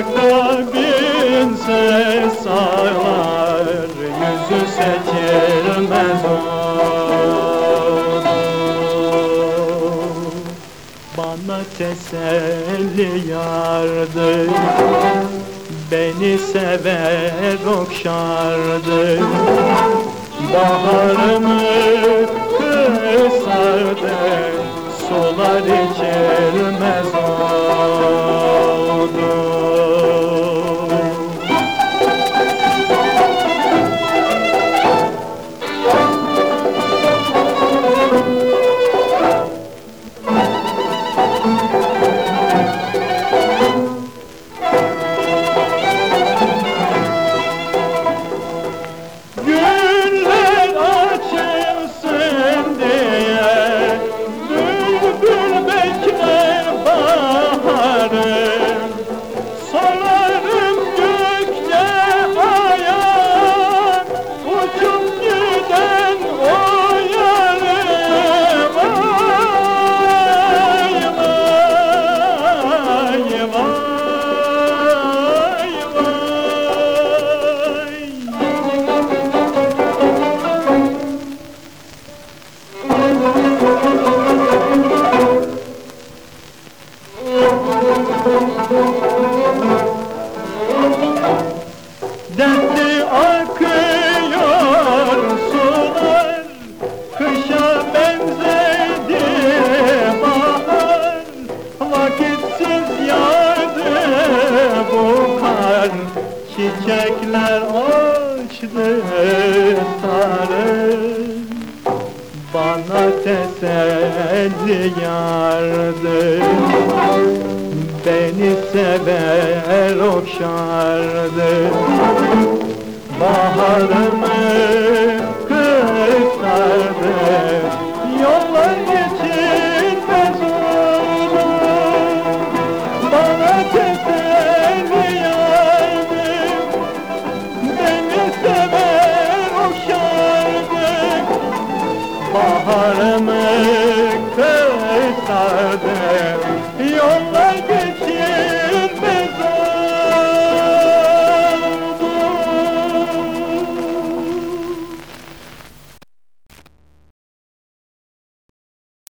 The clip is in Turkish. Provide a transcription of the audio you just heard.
Uçakta binse sağlar Yüzü seçilmez olur. Bana teselli yardı Beni sever okşardı Baharımı kısardı Solar Çiçekler açtı sarı Bana teselli yardı. Beni sever okşardı Baharımı kısardı Yollar geçilmez oldu Bana teselli Baharımı